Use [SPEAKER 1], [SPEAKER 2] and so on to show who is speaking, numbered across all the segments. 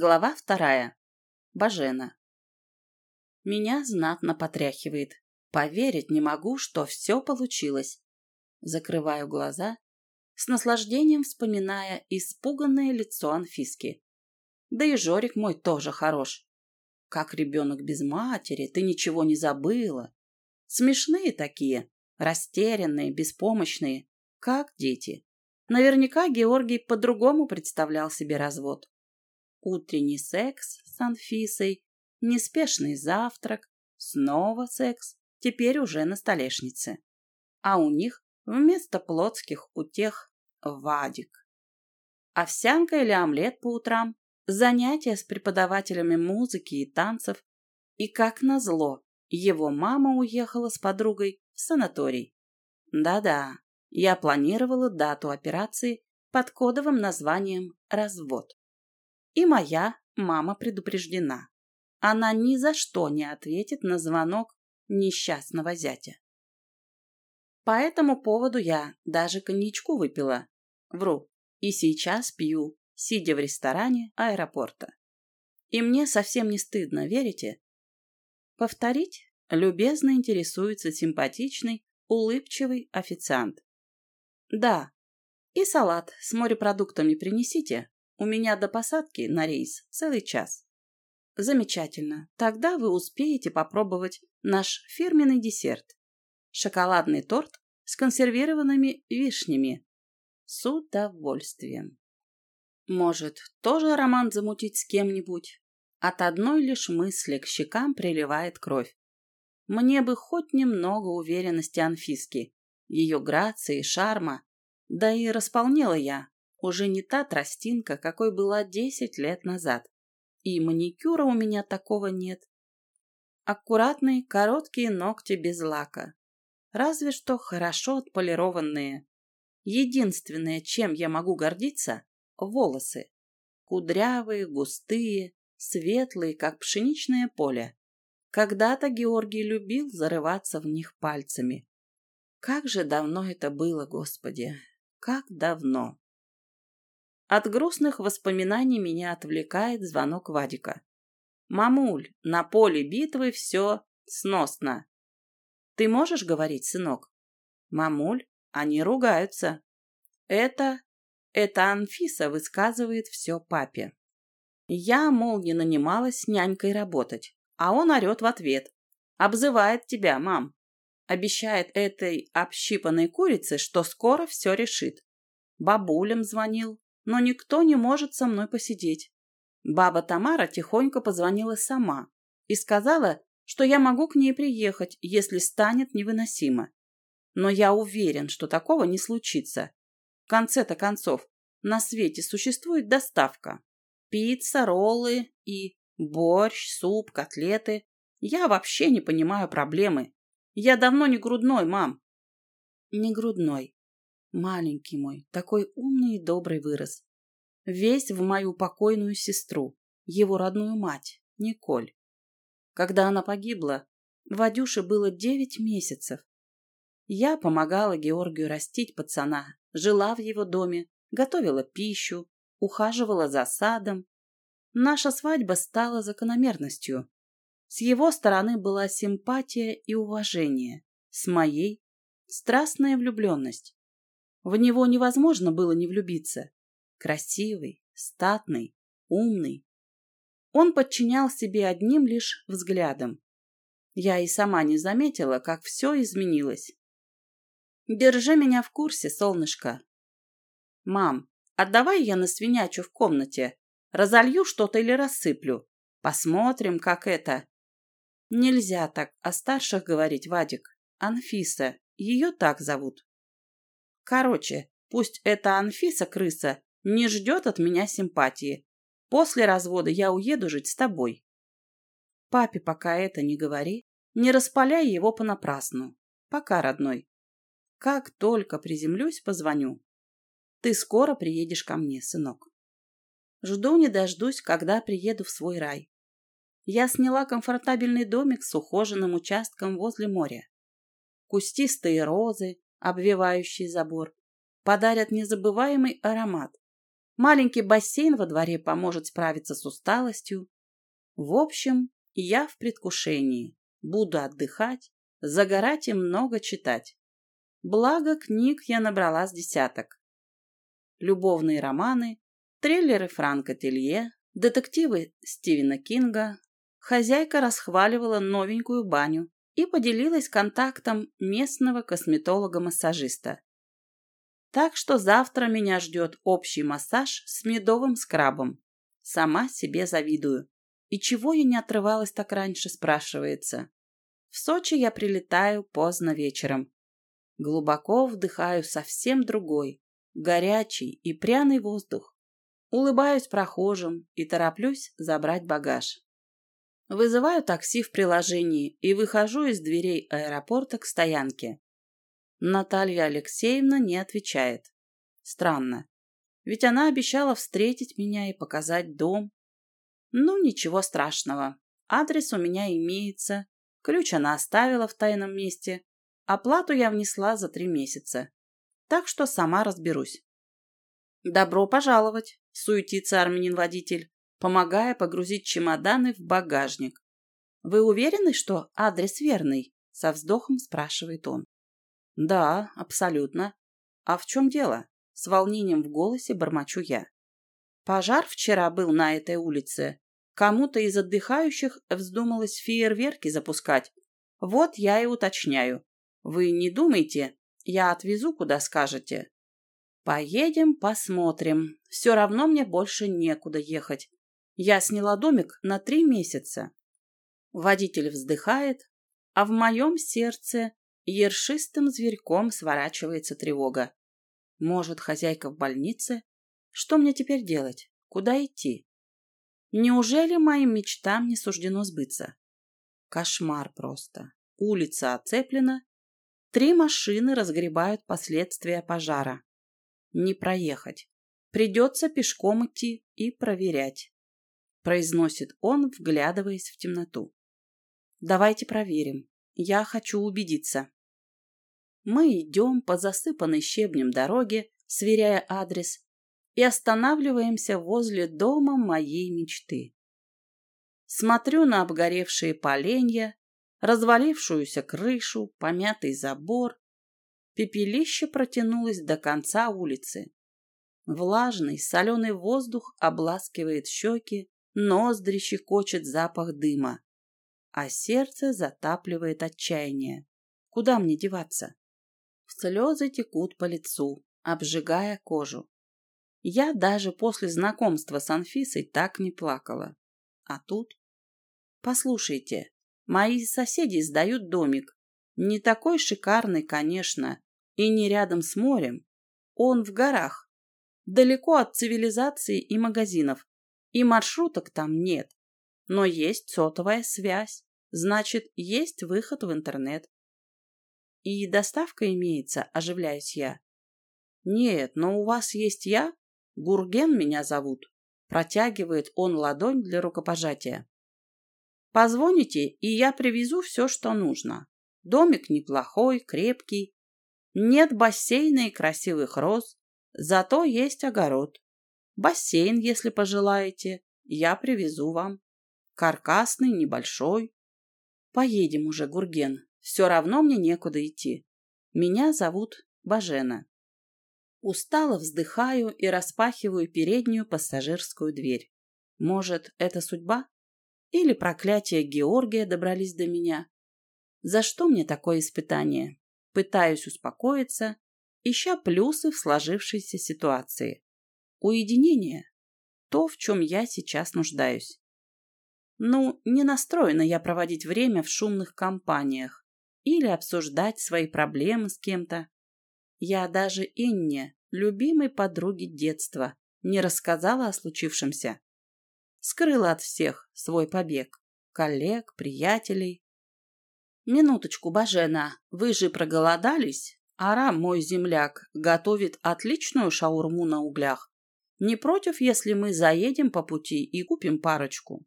[SPEAKER 1] Глава вторая. Бажена. Меня знатно потряхивает. Поверить не могу, что все получилось. Закрываю глаза, с наслаждением вспоминая испуганное лицо Анфиски. Да и Жорик мой тоже хорош. Как ребенок без матери, ты ничего не забыла. Смешные такие, растерянные, беспомощные, как дети. Наверняка Георгий по-другому представлял себе развод. Утренний секс с Анфисой, неспешный завтрак, снова секс, теперь уже на столешнице. А у них вместо плотских утех Вадик. Овсянка или омлет по утрам, занятия с преподавателями музыки и танцев. И, как назло, его мама уехала с подругой в санаторий. Да-да, я планировала дату операции под кодовым названием «Развод». И моя мама предупреждена. Она ни за что не ответит на звонок несчастного зятя. По этому поводу я даже коньячку выпила. Вру. И сейчас пью, сидя в ресторане аэропорта. И мне совсем не стыдно, верите? Повторить? Любезно интересуется симпатичный, улыбчивый официант. Да. И салат с морепродуктами принесите. У меня до посадки на рейс целый час. Замечательно. Тогда вы успеете попробовать наш фирменный десерт. Шоколадный торт с консервированными вишнями. С удовольствием. Может, тоже роман замутить с кем-нибудь? От одной лишь мысли к щекам приливает кровь. Мне бы хоть немного уверенности Анфиски, ее грации, шарма. Да и располнела я, уже не та тростинка, какой была десять лет назад. И маникюра у меня такого нет. Аккуратные, короткие ногти без лака. Разве что хорошо отполированные. Единственное, чем я могу гордиться – волосы. Кудрявые, густые, светлые, как пшеничное поле. Когда-то Георгий любил зарываться в них пальцами. Как же давно это было, Господи! Как давно! От грустных воспоминаний меня отвлекает звонок Вадика. «Мамуль, на поле битвы все сносно. Ты можешь говорить, сынок?» «Мамуль, они ругаются». «Это... это Анфиса высказывает все папе». Я, мол, не нанималась нянькой работать, а он орет в ответ. Обзывает тебя, мам. Обещает этой общипанной курице, что скоро все решит. Бабулям звонил, но никто не может со мной посидеть. Баба Тамара тихонько позвонила сама и сказала, что я могу к ней приехать, если станет невыносимо. Но я уверен, что такого не случится. В конце-то концов, на свете существует доставка. Пицца, роллы и борщ, суп, котлеты. Я вообще не понимаю проблемы. Я давно не грудной, мам. Не грудной. Маленький мой, такой умный и добрый вырос. Весь в мою покойную сестру, его родную мать, Николь. Когда она погибла, Вадюше было девять месяцев. Я помогала Георгию растить пацана, жила в его доме, готовила пищу, ухаживала за садом. Наша свадьба стала закономерностью. С его стороны была симпатия и уважение, с моей – страстная влюбленность. В него невозможно было не влюбиться. Красивый, статный, умный. Он подчинял себе одним лишь взглядом. Я и сама не заметила, как все изменилось. Держи меня в курсе, солнышко. Мам, отдавай я насвинячу в комнате. Разолью что-то или рассыплю. Посмотрим, как это. Нельзя так о старших говорить, Вадик. Анфиса. Ее так зовут. Короче, пусть эта Анфиса-крыса не ждет от меня симпатии. После развода я уеду жить с тобой. Папе пока это не говори, не распаляй его понапрасну. Пока, родной. Как только приземлюсь, позвоню. Ты скоро приедешь ко мне, сынок. Жду не дождусь, когда приеду в свой рай. Я сняла комфортабельный домик с ухоженным участком возле моря. Кустистые розы, обвивающие забор, подарят незабываемый аромат. Маленький бассейн во дворе поможет справиться с усталостью. В общем, я в предвкушении. Буду отдыхать, загорать и много читать. Благо, книг я набрала с десяток. Любовные романы, триллеры Франка Телье, детективы Стивена Кинга. Хозяйка расхваливала новенькую баню и поделилась контактом местного косметолога-массажиста. Так что завтра меня ждет общий массаж с медовым скрабом. Сама себе завидую. И чего я не отрывалась так раньше, спрашивается. В Сочи я прилетаю поздно вечером. Глубоко вдыхаю совсем другой, горячий и пряный воздух. Улыбаюсь прохожим и тороплюсь забрать багаж. Вызываю такси в приложении и выхожу из дверей аэропорта к стоянке. Наталья Алексеевна не отвечает. Странно. Ведь она обещала встретить меня и показать дом. Ну, ничего страшного. Адрес у меня имеется. Ключ она оставила в тайном месте. Оплату я внесла за три месяца. Так что сама разберусь. «Добро пожаловать!» – суетится армянин-водитель, помогая погрузить чемоданы в багажник. «Вы уверены, что адрес верный?» – со вздохом спрашивает он. «Да, абсолютно. А в чем дело?» – с волнением в голосе бормочу я. «Пожар вчера был на этой улице. Кому-то из отдыхающих вздумалось фейерверки запускать. Вот я и уточняю. Вы не думайте, я отвезу, куда скажете. Поедем, посмотрим. Все равно мне больше некуда ехать. Я сняла домик на три месяца. Водитель вздыхает, а в моем сердце ершистым зверьком сворачивается тревога. Может, хозяйка в больнице? Что мне теперь делать? Куда идти? Неужели моим мечтам не суждено сбыться? Кошмар просто. Улица оцеплена. Три машины разгребают последствия пожара. Не проехать. Придется пешком идти и проверять. Произносит он, вглядываясь в темноту. Давайте проверим. Я хочу убедиться. Мы идем по засыпанной щебнем дороге, сверяя адрес, и останавливаемся возле дома моей мечты. Смотрю на обгоревшие поленья, развалившуюся крышу, помятый забор. Пепелище протянулось до конца улицы. Влажный, соленый воздух обласкивает щеки, ноздри щекочет запах дыма, а сердце затапливает отчаяние. Куда мне деваться? Слезы текут по лицу, обжигая кожу. Я даже после знакомства с Анфисой так не плакала. А тут... Послушайте, мои соседи сдают домик. Не такой шикарный, конечно, и не рядом с морем. Он в горах, далеко от цивилизации и магазинов. И маршруток там нет. Но есть сотовая связь. Значит, есть выход в интернет. И доставка имеется, оживляюсь я. Нет, но у вас есть я, Гурген меня зовут. Протягивает он ладонь для рукопожатия. Позвоните, и я привезу все, что нужно. Домик неплохой, крепкий. Нет бассейна и красивых роз, зато есть огород. Бассейн, если пожелаете, я привезу вам. Каркасный, небольшой. Поедем уже, Гурген. Все равно мне некуда идти. Меня зовут Бажена. Устало вздыхаю и распахиваю переднюю пассажирскую дверь. Может, это судьба? Или проклятие Георгия добрались до меня? За что мне такое испытание? Пытаюсь успокоиться, ища плюсы в сложившейся ситуации. Уединение – то, в чем я сейчас нуждаюсь. Ну, не настроена я проводить время в шумных компаниях или обсуждать свои проблемы с кем-то. Я даже Инне, любимой подруге детства, не рассказала о случившемся. Скрыла от всех свой побег. Коллег, приятелей. Минуточку, Бажена, вы же проголодались? Арам, мой земляк, готовит отличную шаурму на углях. Не против, если мы заедем по пути и купим парочку?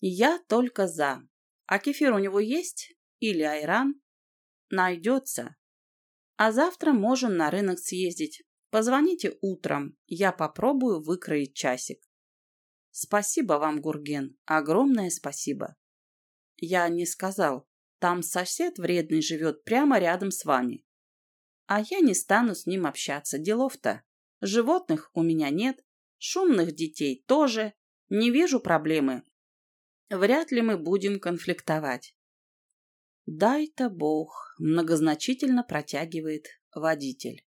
[SPEAKER 1] Я только за. А кефир у него есть? Или айран? Найдется. А завтра можем на рынок съездить, Позвоните утром, я попробую выкроить часик. Спасибо вам, Гурген, огромное спасибо. Я не сказал, там сосед вредный живет прямо рядом с вами. А я не стану с ним общаться, делов-то. Животных у меня нет, шумных детей тоже, не вижу проблемы. Вряд ли мы будем конфликтовать. Дай-то бог, многозначительно протягивает водитель.